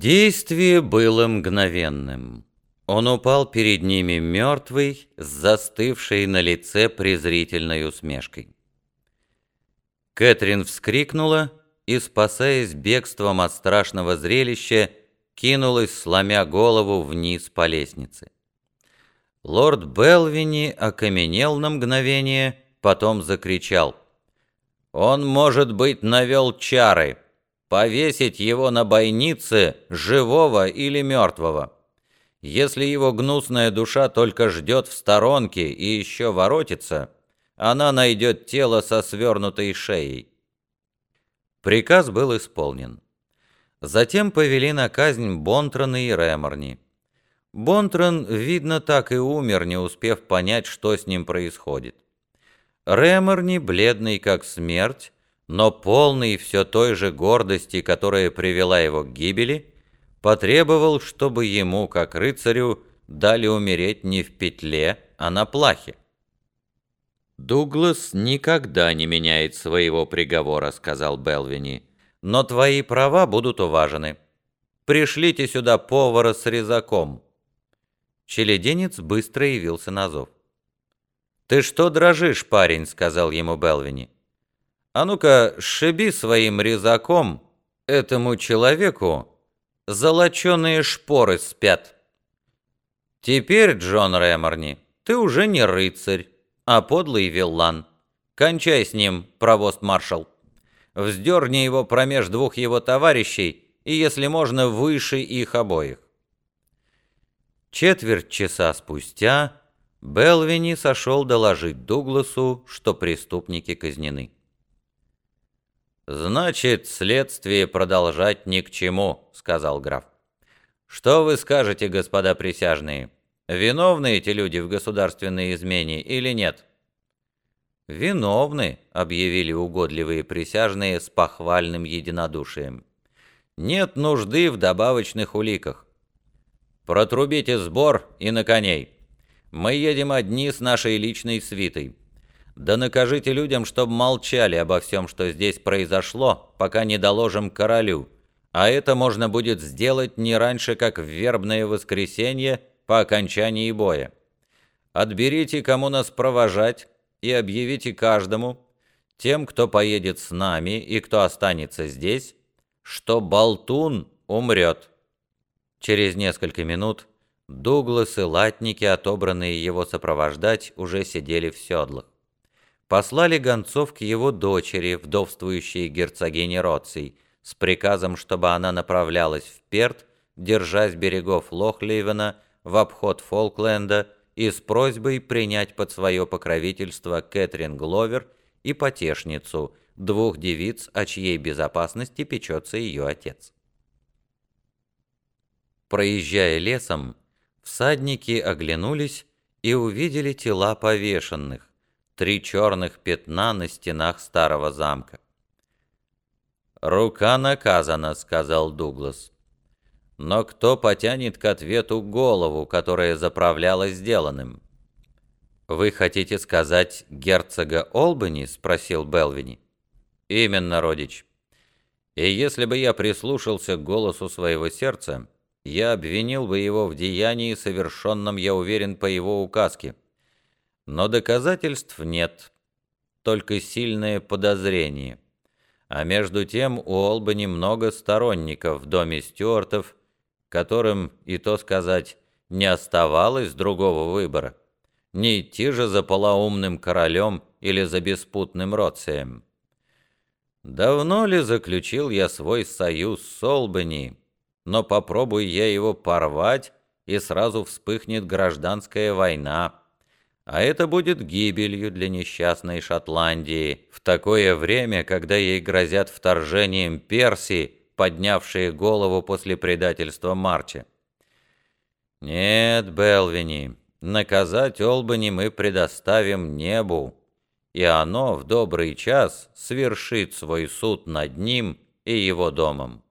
Действие было мгновенным. Он упал перед ними мертвый, с застывшей на лице презрительной усмешкой. Кэтрин вскрикнула и, спасаясь бегством от страшного зрелища, кинулась, сломя голову, вниз по лестнице. Лорд Белвини окаменел на мгновение, потом закричал. «Он, может быть, навел чары!» Повесить его на бойнице, живого или мертвого. Если его гнусная душа только ждет в сторонке и еще воротится, она найдет тело со свернутой шеей. Приказ был исполнен. Затем повели на казнь Бонтрона и Реморни. Бонтрон, видно, так и умер, не успев понять, что с ним происходит. Реморни, бледный как смерть, но полный все той же гордости, которая привела его к гибели, потребовал, чтобы ему, как рыцарю, дали умереть не в петле, а на плахе. «Дуглас никогда не меняет своего приговора», — сказал Белвини, «но твои права будут уважены. Пришлите сюда повара с резаком». Челеденец быстро явился на зов. «Ты что дрожишь, парень?» — сказал ему Белвини. А ну-ка, шиби своим резаком этому человеку, золоченые шпоры спят. Теперь, Джон Рэморни, ты уже не рыцарь, а подлый виллан. Кончай с ним, провост-маршал. Вздерни его промеж двух его товарищей и, если можно, выше их обоих. Четверть часа спустя Белвини сошел доложить Дугласу, что преступники казнены. «Значит, следствие продолжать ни к чему», — сказал граф. «Что вы скажете, господа присяжные? Виновны эти люди в государственной измене или нет?» «Виновны», — объявили угодливые присяжные с похвальным единодушием. «Нет нужды в добавочных уликах. Протрубите сбор и на коней. Мы едем одни с нашей личной свитой. Да накажите людям, чтобы молчали обо всем, что здесь произошло, пока не доложим королю. А это можно будет сделать не раньше, как в вербное воскресенье по окончании боя. Отберите, кому нас провожать, и объявите каждому, тем, кто поедет с нами и кто останется здесь, что болтун умрет. Через несколько минут Дуглас и латники, отобранные его сопровождать, уже сидели в седлах послали гонцов к его дочери, вдовствующей герцогине Роций, с приказом, чтобы она направлялась в Перт, держась берегов Лохлейвена в обход Фолкленда и с просьбой принять под свое покровительство Кэтрин Гловер и потешницу, двух девиц, о чьей безопасности печется ее отец. Проезжая лесом, всадники оглянулись и увидели тела повешенных, три черных пятна на стенах старого замка. «Рука наказана», — сказал Дуглас. «Но кто потянет к ответу голову, которая заправляла сделанным?» «Вы хотите сказать герцога Олбани?» — спросил Белвини. «Именно, родич. И если бы я прислушался к голосу своего сердца, я обвинил бы его в деянии, совершенном, я уверен, по его указке. Но доказательств нет, только сильное подозрение. А между тем у Олбани много сторонников в доме Стюартов, которым, и то сказать, не оставалось другого выбора. Не идти же за полоумным королем или за беспутным Роцием. Давно ли заключил я свой союз с Олбани, но попробуй я его порвать, и сразу вспыхнет гражданская война а это будет гибелью для несчастной Шотландии в такое время, когда ей грозят вторжением Персии, поднявшие голову после предательства Марча. Нет, Белвини, наказать Олбани мы предоставим небу, и оно в добрый час свершит свой суд над ним и его домом.